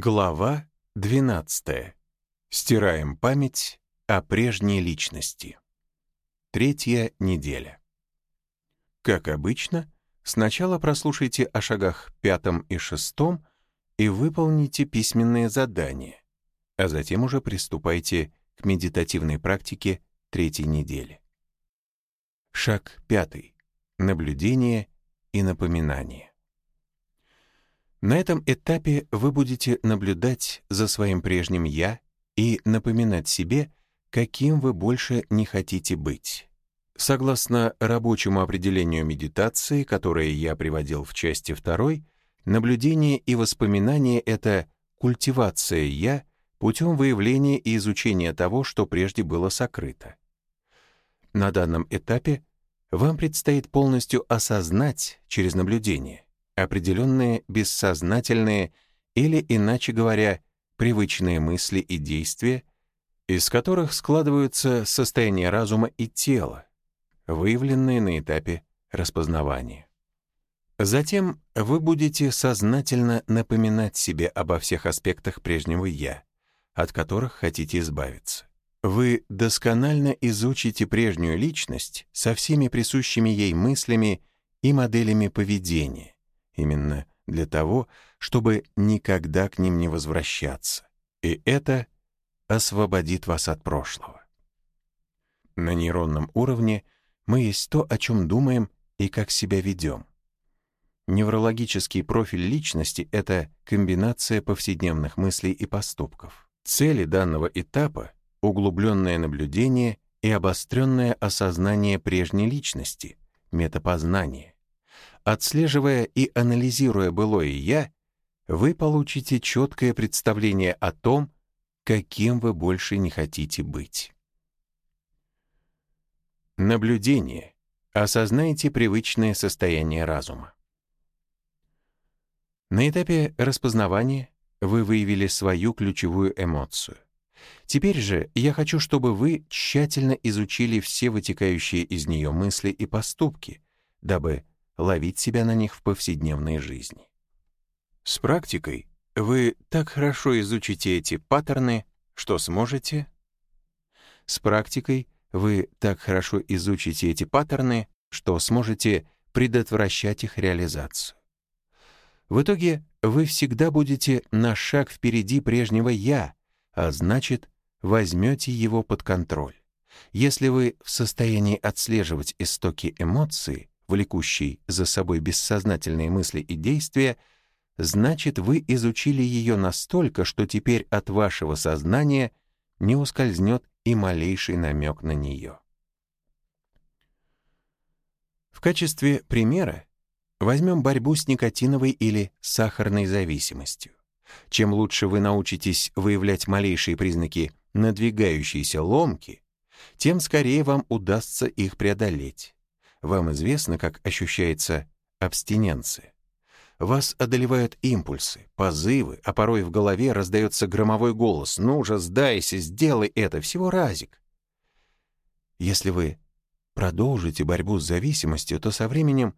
Глава 12. Стираем память о прежней личности. Третья неделя. Как обычно, сначала прослушайте о шагах пятом и шестом и выполните письменные задания, а затем уже приступайте к медитативной практике третьей недели. Шаг пятый. Наблюдение и напоминание. На этом этапе вы будете наблюдать за своим прежним «я» и напоминать себе, каким вы больше не хотите быть. Согласно рабочему определению медитации, которое я приводил в части второй, наблюдение и воспоминание — это культивация «я» путем выявления и изучения того, что прежде было сокрыто. На данном этапе вам предстоит полностью осознать через наблюдение, определенные бессознательные или, иначе говоря, привычные мысли и действия, из которых складываются состояние разума и тела, выявленные на этапе распознавания. Затем вы будете сознательно напоминать себе обо всех аспектах прежнего «я», от которых хотите избавиться. Вы досконально изучите прежнюю личность со всеми присущими ей мыслями и моделями поведения, именно для того, чтобы никогда к ним не возвращаться. И это освободит вас от прошлого. На нейронном уровне мы есть то, о чем думаем и как себя ведем. Неврологический профиль личности — это комбинация повседневных мыслей и поступков. Цели данного этапа — углубленное наблюдение и обостренное осознание прежней личности, метапознание. Отслеживая и анализируя былое «я», вы получите четкое представление о том, каким вы больше не хотите быть. Наблюдение. Осознайте привычное состояние разума. На этапе распознавания вы выявили свою ключевую эмоцию. Теперь же я хочу, чтобы вы тщательно изучили все вытекающие из нее мысли и поступки, дабы ловить себя на них в повседневной жизни. С практикой вы так хорошо изучите эти паттерны, что сможете... С практикой вы так хорошо изучите эти паттерны, что сможете предотвращать их реализацию. В итоге вы всегда будете на шаг впереди прежнего «я», а значит, возьмете его под контроль. Если вы в состоянии отслеживать истоки эмоций, влекущей за собой бессознательные мысли и действия, значит, вы изучили ее настолько, что теперь от вашего сознания не ускользнет и малейший намек на нее. В качестве примера возьмем борьбу с никотиновой или сахарной зависимостью. Чем лучше вы научитесь выявлять малейшие признаки надвигающейся ломки, тем скорее вам удастся их преодолеть. Вам известно, как ощущается абстиненция. Вас одолевают импульсы, позывы, а порой в голове раздается громовой голос «Ну же, сдайся, сделай это, всего разик». Если вы продолжите борьбу с зависимостью, то со временем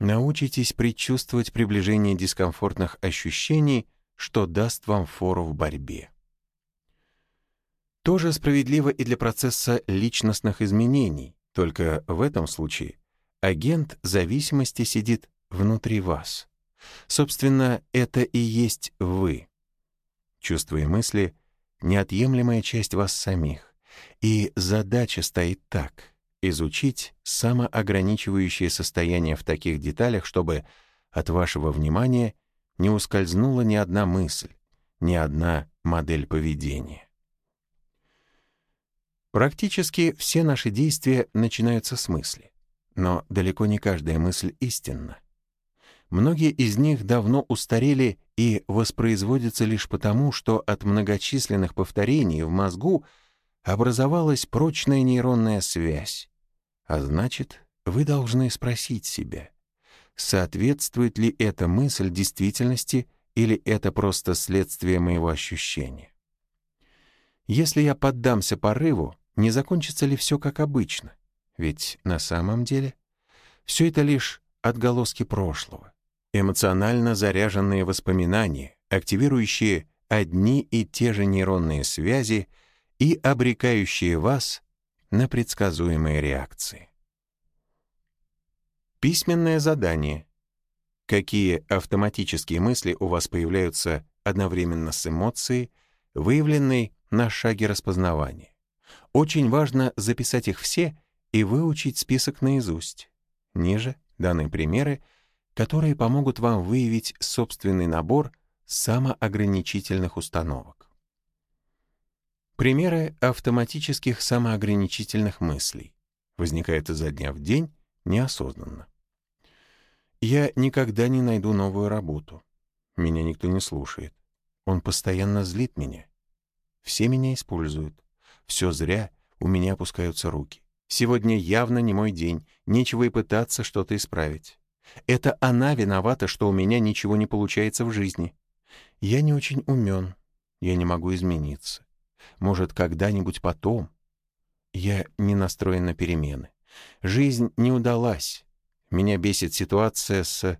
научитесь предчувствовать приближение дискомфортных ощущений, что даст вам фору в борьбе. То же справедливо и для процесса личностных изменений, только в этом случае агент зависимости сидит внутри вас. Собственно, это и есть вы. Чувства и мысли — неотъемлемая часть вас самих. И задача стоит так — изучить самоограничивающее состояние в таких деталях, чтобы от вашего внимания не ускользнула ни одна мысль, ни одна модель поведения. Практически все наши действия начинаются с мысли. Но далеко не каждая мысль истинна. Многие из них давно устарели и воспроизводятся лишь потому, что от многочисленных повторений в мозгу образовалась прочная нейронная связь. А значит, вы должны спросить себя, соответствует ли эта мысль действительности или это просто следствие моего ощущения. Если я поддамся порыву, не закончится ли все как обычно? Ведь на самом деле все это лишь отголоски прошлого, эмоционально заряженные воспоминания, активирующие одни и те же нейронные связи и обрекающие вас на предсказуемые реакции. Письменное задание. Какие автоматические мысли у вас появляются одновременно с эмоцией, выявленной на шаге распознавания? Очень важно записать их все и выучить список наизусть. Ниже даны примеры, которые помогут вам выявить собственный набор самоограничительных установок. Примеры автоматических самоограничительных мыслей возникают изо дня в день неосознанно. Я никогда не найду новую работу. Меня никто не слушает. Он постоянно злит меня. Все меня используют. Все зря, у меня опускаются руки. Сегодня явно не мой день, нечего и пытаться что-то исправить. Это она виновата, что у меня ничего не получается в жизни. Я не очень умен, я не могу измениться. Может, когда-нибудь потом. Я не настроен на перемены. Жизнь не удалась. Меня бесит ситуация с...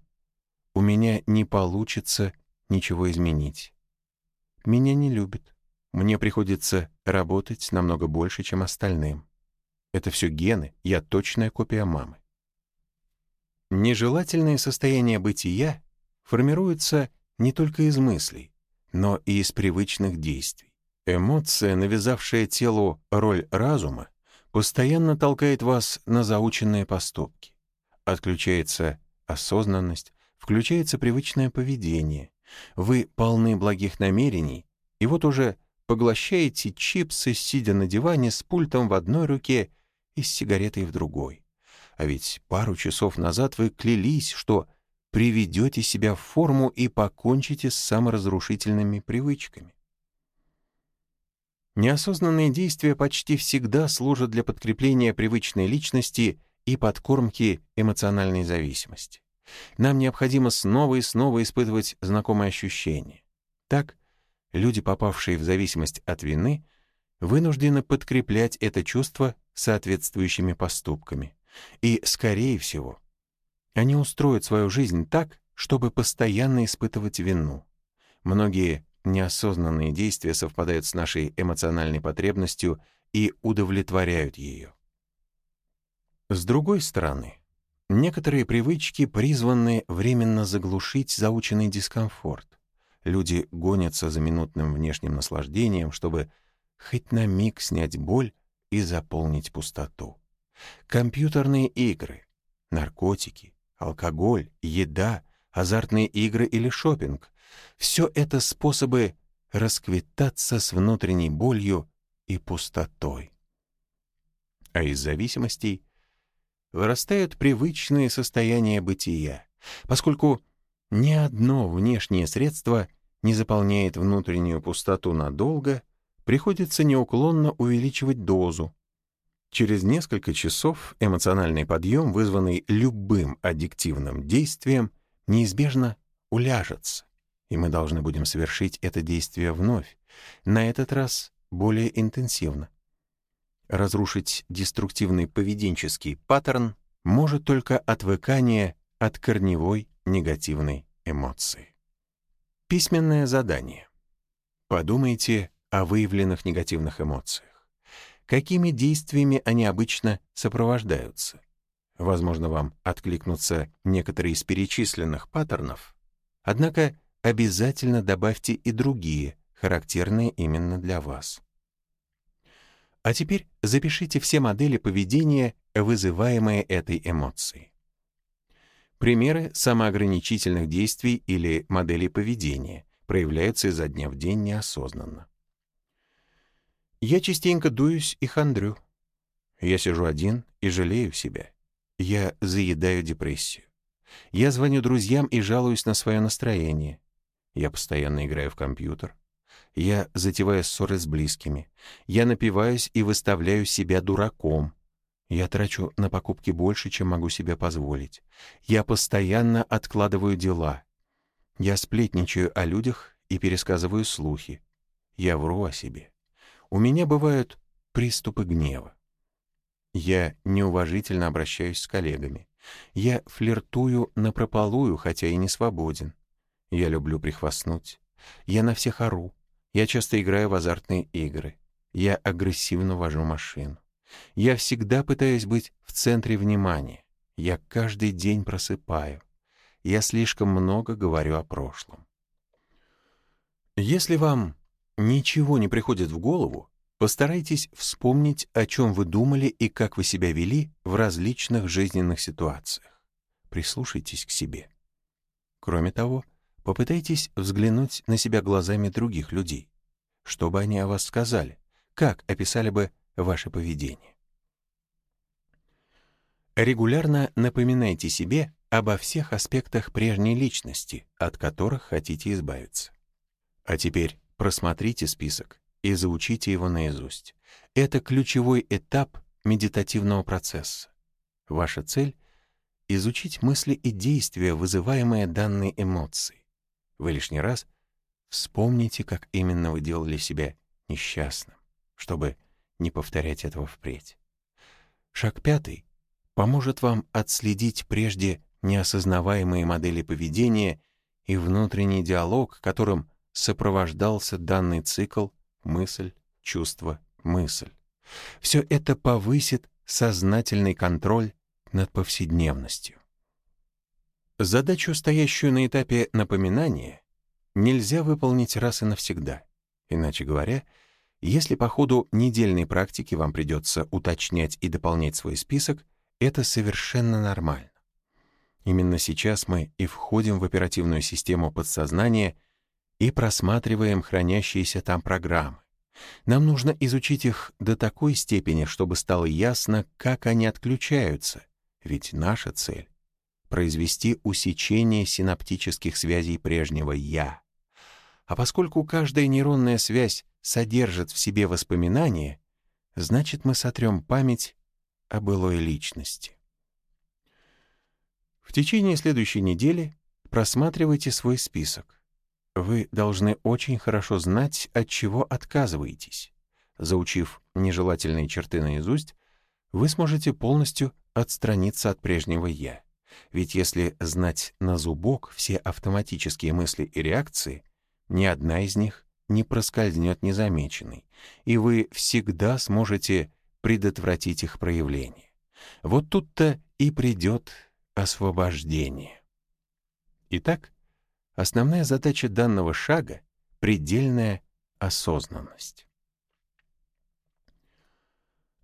У меня не получится ничего изменить. Меня не любят. Мне приходится работать намного больше, чем остальным. Это все гены, я точная копия мамы. Нежелательное состояние бытия формируется не только из мыслей, но и из привычных действий. Эмоция, навязавшая телу роль разума, постоянно толкает вас на заученные поступки. Отключается осознанность, включается привычное поведение. Вы полны благих намерений, и вот уже поглощаете чипсы, сидя на диване с пультом в одной руке и с сигаретой в другой. А ведь пару часов назад вы клялись, что приведете себя в форму и покончите с саморазрушительными привычками. Неосознанные действия почти всегда служат для подкрепления привычной личности и подкормки эмоциональной зависимости. Нам необходимо снова и снова испытывать знакомые ощущения. Так, люди, попавшие в зависимость от вины, вынуждены подкреплять это чувство соответствующими поступками. И, скорее всего, они устроят свою жизнь так, чтобы постоянно испытывать вину. Многие неосознанные действия совпадают с нашей эмоциональной потребностью и удовлетворяют ее. С другой стороны, некоторые привычки призваны временно заглушить заученный дискомфорт. Люди гонятся за минутным внешним наслаждением, чтобы хоть на миг снять боль и заполнить пустоту. Компьютерные игры, наркотики, алкоголь, еда, азартные игры или шопинг — все это способы расквитаться с внутренней болью и пустотой. А из зависимостей вырастают привычные состояния бытия, поскольку ни одно внешнее средство не заполняет внутреннюю пустоту надолго приходится неуклонно увеличивать дозу. Через несколько часов эмоциональный подъем, вызванный любым аддиктивным действием, неизбежно уляжется, и мы должны будем совершить это действие вновь, на этот раз более интенсивно. Разрушить деструктивный поведенческий паттерн может только отвыкание от корневой негативной эмоции. Письменное задание. Подумайте о выявленных негативных эмоциях. Какими действиями они обычно сопровождаются? Возможно, вам откликнутся некоторые из перечисленных паттернов, однако обязательно добавьте и другие, характерные именно для вас. А теперь запишите все модели поведения, вызываемые этой эмоцией. Примеры самоограничительных действий или моделей поведения проявляются изо дня в день неосознанно. Я частенько дуюсь и хандрю. Я сижу один и жалею себя. Я заедаю депрессию. Я звоню друзьям и жалуюсь на свое настроение. Я постоянно играю в компьютер. Я затеваю ссоры с близкими. Я напиваюсь и выставляю себя дураком. Я трачу на покупки больше, чем могу себе позволить. Я постоянно откладываю дела. Я сплетничаю о людях и пересказываю слухи. Я вру о себе. У меня бывают приступы гнева. Я неуважительно обращаюсь с коллегами. Я флиртую напропалую, хотя и не свободен. Я люблю прихвастнуть. Я на всех ору. Я часто играю в азартные игры. Я агрессивно вожу машину. Я всегда пытаюсь быть в центре внимания. Я каждый день просыпаю. Я слишком много говорю о прошлом. Если вам ничего не приходит в голову, постарайтесь вспомнить, о чем вы думали и как вы себя вели в различных жизненных ситуациях. Прислушайтесь к себе. Кроме того, попытайтесь взглянуть на себя глазами других людей. Что бы они о вас сказали? Как описали бы ваше поведение? Регулярно напоминайте себе обо всех аспектах прежней личности, от которых хотите избавиться. А теперь просмотрите список и заучите его наизусть. Это ключевой этап медитативного процесса. Ваша цель — изучить мысли и действия, вызываемые данной эмоцией. Вы лишний раз вспомните, как именно вы делали себя несчастным, чтобы не повторять этого впредь. Шаг пятый поможет вам отследить прежде неосознаваемые модели поведения и внутренний диалог, которым сопровождался данный цикл мысль, чувство, мысль. Все это повысит сознательный контроль над повседневностью. Задачу, стоящую на этапе напоминания, нельзя выполнить раз и навсегда. Иначе говоря, если по ходу недельной практики вам придется уточнять и дополнять свой список, это совершенно нормально. Именно сейчас мы и входим в оперативную систему подсознания и просматриваем хранящиеся там программы. Нам нужно изучить их до такой степени, чтобы стало ясно, как они отключаются, ведь наша цель — произвести усечение синаптических связей прежнего «я». А поскольку каждая нейронная связь содержит в себе воспоминания, значит, мы сотрем память о былой личности. В течение следующей недели просматривайте свой список. Вы должны очень хорошо знать, от чего отказываетесь. Заучив нежелательные черты наизусть, вы сможете полностью отстраниться от прежнего «я». Ведь если знать на зубок все автоматические мысли и реакции, ни одна из них не проскользнет незамеченной, и вы всегда сможете предотвратить их проявление. Вот тут-то и придет освобождение. Итак, основная задача данного шага — предельная осознанность.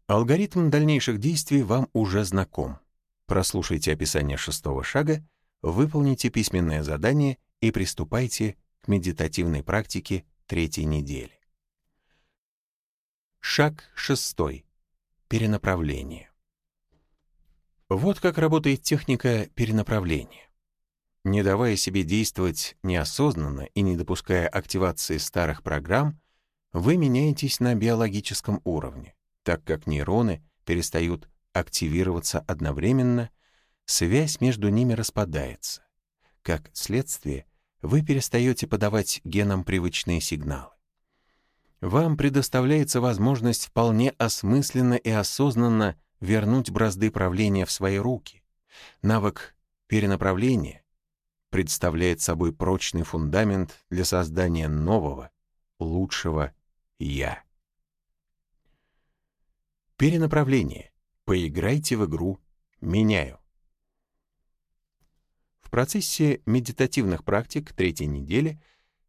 Алгоритм дальнейших действий вам уже знаком. Прослушайте описание шестого шага, выполните письменное задание и приступайте к медитативной практике третьей недели. Шаг шестой. Перенаправление. Вот как работает техника перенаправления. Не давая себе действовать неосознанно и не допуская активации старых программ, вы меняетесь на биологическом уровне, так как нейроны перестают активироваться одновременно, связь между ними распадается. Как следствие, вы перестаете подавать генам привычные сигналы вам предоставляется возможность вполне осмысленно и осознанно вернуть бразды правления в свои руки. Навык перенаправления представляет собой прочный фундамент для создания нового, лучшего «я». Перенаправление. Поиграйте в игру «Меняю». В процессе медитативных практик третьей недели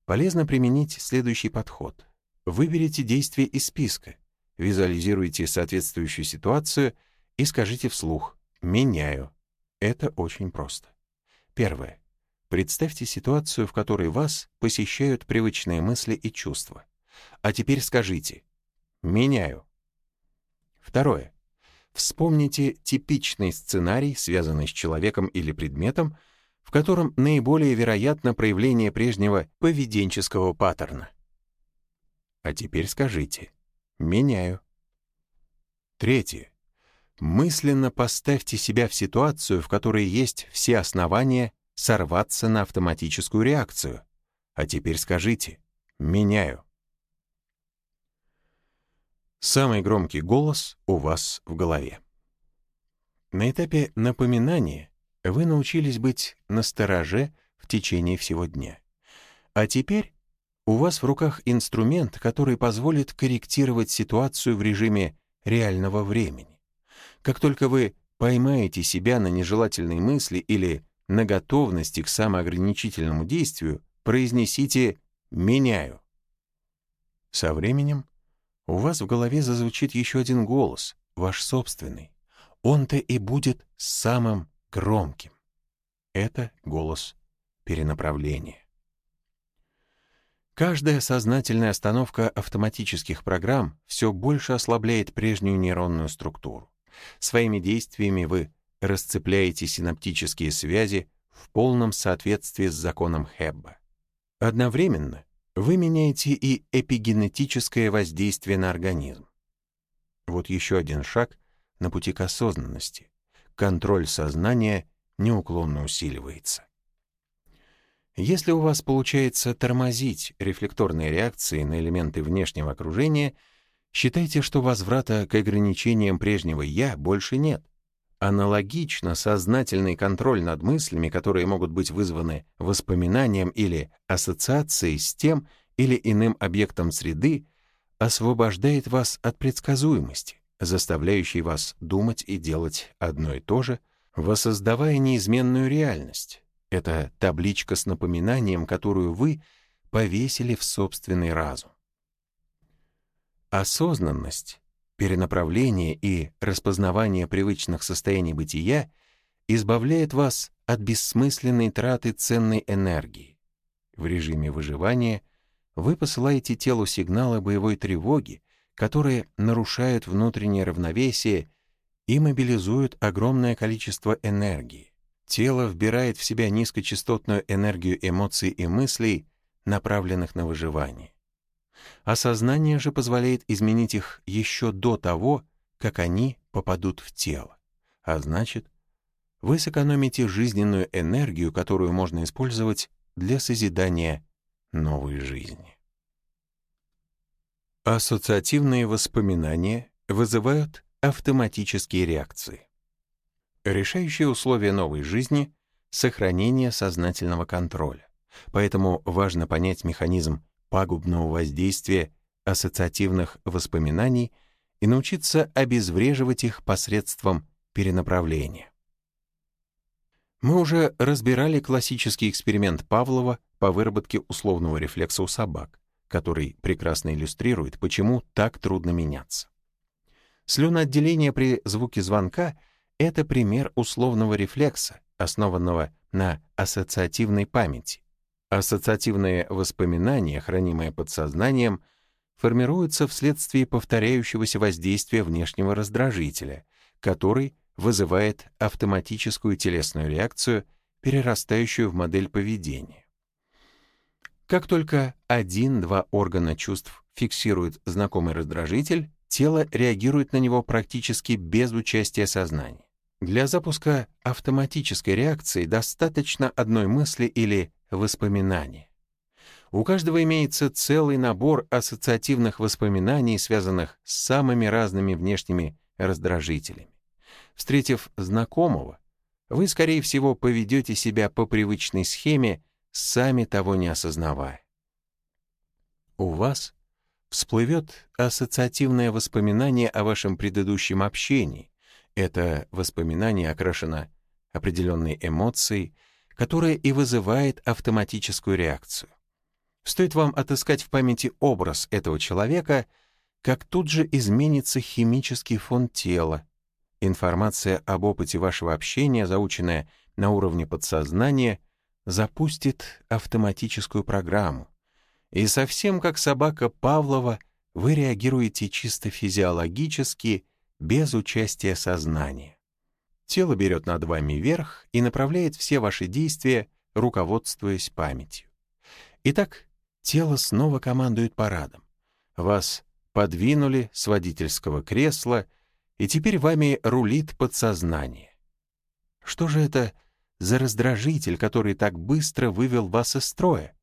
полезно применить следующий подход — Выберите действие из списка, визуализируйте соответствующую ситуацию и скажите вслух «меняю». Это очень просто. Первое. Представьте ситуацию, в которой вас посещают привычные мысли и чувства. А теперь скажите «меняю». Второе. Вспомните типичный сценарий, связанный с человеком или предметом, в котором наиболее вероятно проявление прежнего поведенческого паттерна. А теперь скажите «меняю». Третье. Мысленно поставьте себя в ситуацию, в которой есть все основания сорваться на автоматическую реакцию. А теперь скажите «меняю». Самый громкий голос у вас в голове. На этапе напоминания вы научились быть настороже в течение всего дня. А теперь у вас в руках инструмент, который позволит корректировать ситуацию в режиме реального времени. Как только вы поймаете себя на нежелательной мысли или на готовности к самоограничительному действию, произнесите «меняю». Со временем у вас в голове зазвучит еще один голос, ваш собственный. Он-то и будет самым громким. Это голос перенаправления. Каждая сознательная остановка автоматических программ все больше ослабляет прежнюю нейронную структуру. Своими действиями вы расцепляете синаптические связи в полном соответствии с законом Хебба. Одновременно вы меняете и эпигенетическое воздействие на организм. Вот еще один шаг на пути к осознанности. Контроль сознания неуклонно усиливается. Если у вас получается тормозить рефлекторные реакции на элементы внешнего окружения, считайте, что возврата к ограничениям прежнего «я» больше нет. Аналогично сознательный контроль над мыслями, которые могут быть вызваны воспоминанием или ассоциацией с тем или иным объектом среды, освобождает вас от предсказуемости, заставляющей вас думать и делать одно и то же, воссоздавая неизменную реальность это табличка с напоминанием, которую вы повесили в собственный разум. Осознанность, перенаправление и распознавание привычных состояний бытия избавляет вас от бессмысленной траты ценной энергии. В режиме выживания вы посылаете телу сигналы боевой тревоги, которые нарушают внутреннее равновесие и мобилизуют огромное количество энергии. Тело вбирает в себя низкочастотную энергию эмоций и мыслей, направленных на выживание. Осознание же позволяет изменить их еще до того, как они попадут в тело. А значит, вы сэкономите жизненную энергию, которую можно использовать для созидания новой жизни. Ассоциативные воспоминания вызывают автоматические реакции. Решающее условие новой жизни — сохранение сознательного контроля. Поэтому важно понять механизм пагубного воздействия ассоциативных воспоминаний и научиться обезвреживать их посредством перенаправления. Мы уже разбирали классический эксперимент Павлова по выработке условного рефлекса у собак, который прекрасно иллюстрирует, почему так трудно меняться. Слюноотделение при звуке звонка — это пример условного рефлекса, основанного на ассоциативной памяти. Ассоциативные воспоминания, хранимые подсознанием, формируются вследствие повторяющегося воздействия внешнего раздражителя, который вызывает автоматическую телесную реакцию, перерастающую в модель поведения. Как только один-два органа чувств фиксируют знакомый раздражитель, тело реагирует на него практически без участия сознания. Для запуска автоматической реакции достаточно одной мысли или воспоминания. У каждого имеется целый набор ассоциативных воспоминаний, связанных с самыми разными внешними раздражителями. Встретив знакомого, вы, скорее всего, поведете себя по привычной схеме, сами того не осознавая. У вас всплывет ассоциативное воспоминание о вашем предыдущем общении, это воспоминание окрашено определенной эмоцией, которая и вызывает автоматическую реакцию. Стоит вам отыскать в памяти образ этого человека, как тут же изменится химический фон тела. Информация об опыте вашего общения, заученная на уровне подсознания, запустит автоматическую программу. И совсем как собака Павлова, вы реагируете чисто физиологически – без участия сознания. Тело берет над вами верх и направляет все ваши действия, руководствуясь памятью. Итак, тело снова командует парадом. Вас подвинули с водительского кресла, и теперь вами рулит подсознание. Что же это за раздражитель, который так быстро вывел вас из строя?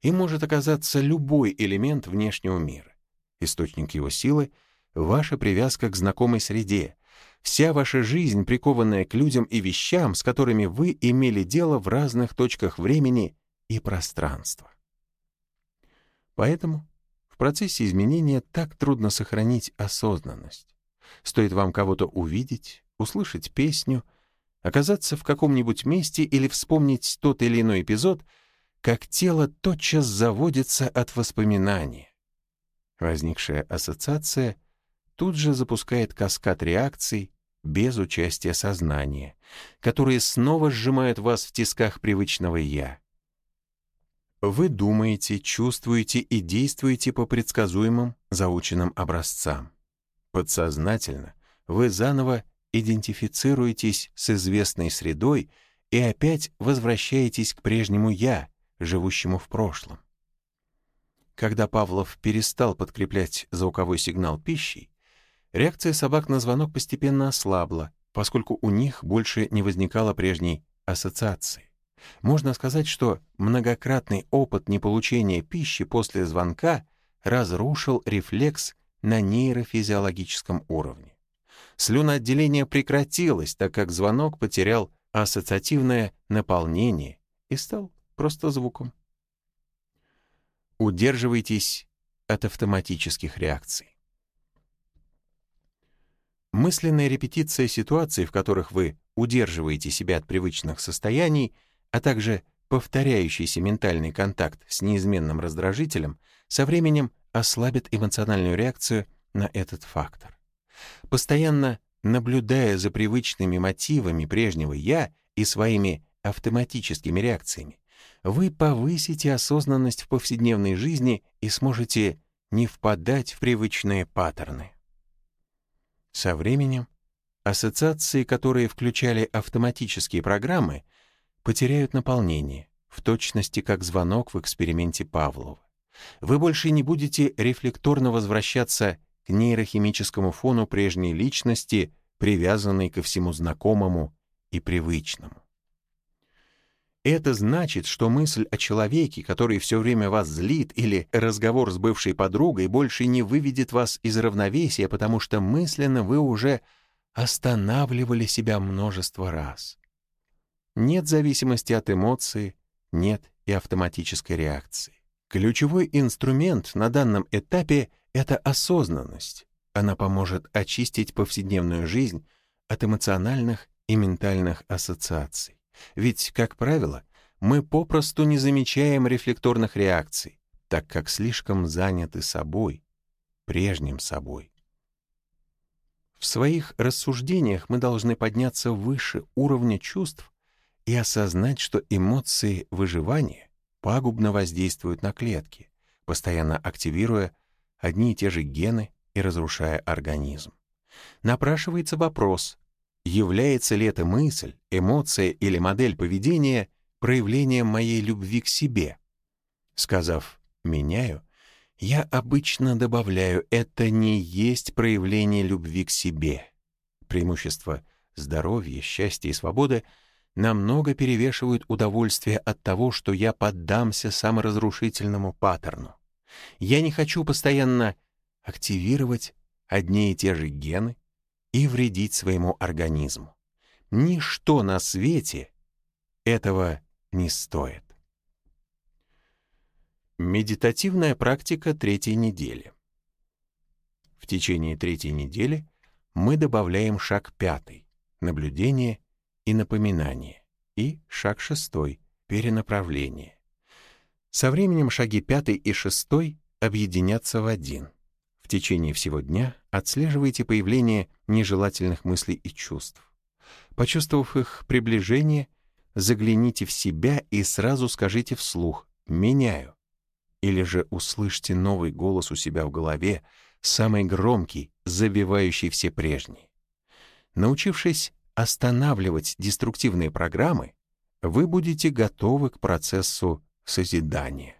И может оказаться любой элемент внешнего мира. Источник его силы — ваша привязка к знакомой среде, вся ваша жизнь, прикованная к людям и вещам, с которыми вы имели дело в разных точках времени и пространства. Поэтому в процессе изменения так трудно сохранить осознанность. Стоит вам кого-то увидеть, услышать песню, оказаться в каком-нибудь месте или вспомнить тот или иной эпизод, как тело тотчас заводится от воспоминания. Возникшая ассоциация тут же запускает каскад реакций без участия сознания, которые снова сжимают вас в тисках привычного «я». Вы думаете, чувствуете и действуете по предсказуемым, заученным образцам. Подсознательно вы заново идентифицируетесь с известной средой и опять возвращаетесь к прежнему «я», живущему в прошлом. Когда Павлов перестал подкреплять звуковой сигнал пищей, реакция собак на звонок постепенно ослабла, поскольку у них больше не возникало прежней ассоциации. Можно сказать, что многократный опыт неполучения пищи после звонка разрушил рефлекс на нейрофизиологическом уровне. Слюноотделение прекратилось, так как звонок потерял ассоциативное наполнение и стал просто звуком. Удерживайтесь от автоматических реакций. Мысленная репетиция ситуаций, в которых вы удерживаете себя от привычных состояний, а также повторяющийся ментальный контакт с неизменным раздражителем, со временем ослабит эмоциональную реакцию на этот фактор. Постоянно наблюдая за привычными мотивами прежнего «я» и своими автоматическими реакциями, вы повысите осознанность в повседневной жизни и сможете не впадать в привычные паттерны. Со временем ассоциации, которые включали автоматические программы, потеряют наполнение, в точности как звонок в эксперименте Павлова. Вы больше не будете рефлекторно возвращаться к нейрохимическому фону прежней личности, привязанной ко всему знакомому и привычному. Это значит, что мысль о человеке, который все время вас злит, или разговор с бывшей подругой больше не выведет вас из равновесия, потому что мысленно вы уже останавливали себя множество раз. Нет зависимости от эмоции, нет и автоматической реакции. Ключевой инструмент на данном этапе — это осознанность. Она поможет очистить повседневную жизнь от эмоциональных и ментальных ассоциаций. Ведь, как правило, мы попросту не замечаем рефлекторных реакций, так как слишком заняты собой, прежним собой. В своих рассуждениях мы должны подняться выше уровня чувств и осознать, что эмоции выживания пагубно воздействуют на клетки, постоянно активируя одни и те же гены и разрушая организм. Напрашивается вопрос, является ли эта мысль, эмоция или модель поведения проявлением моей любви к себе. Сказав «меняю», я обычно добавляю «это не есть проявление любви к себе». Преимущества здоровья, счастья и свободы намного перевешивают удовольствие от того, что я поддамся саморазрушительному паттерну. Я не хочу постоянно активировать одни и те же гены, и вредить своему организму. Ничто на свете этого не стоит. Медитативная практика третьей недели. В течение третьей недели мы добавляем шаг пятый — наблюдение и напоминание, и шаг шестой — перенаправление. Со временем шаги пятый и шестой объединятся в один. В течение всего дня отслеживайте появление нежелательных мыслей и чувств. Почувствовав их приближение, загляните в себя и сразу скажите вслух «меняю». Или же услышьте новый голос у себя в голове, самый громкий, забивающий все прежние. Научившись останавливать деструктивные программы, вы будете готовы к процессу созидания.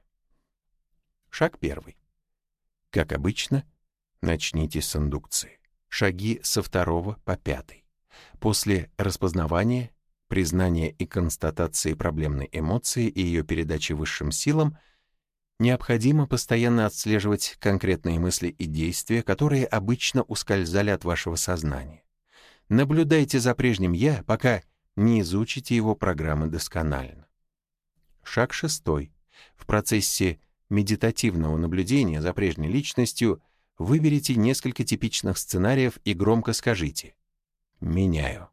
Шаг первый. Как обычно, Начните с индукции. Шаги со второго по пятый. После распознавания, признания и констатации проблемной эмоции и ее передачи высшим силам необходимо постоянно отслеживать конкретные мысли и действия, которые обычно ускользали от вашего сознания. Наблюдайте за прежним «я», пока не изучите его программы досконально. Шаг шестой. В процессе медитативного наблюдения за прежней личностью выберите несколько типичных сценариев и громко скажите «меняю».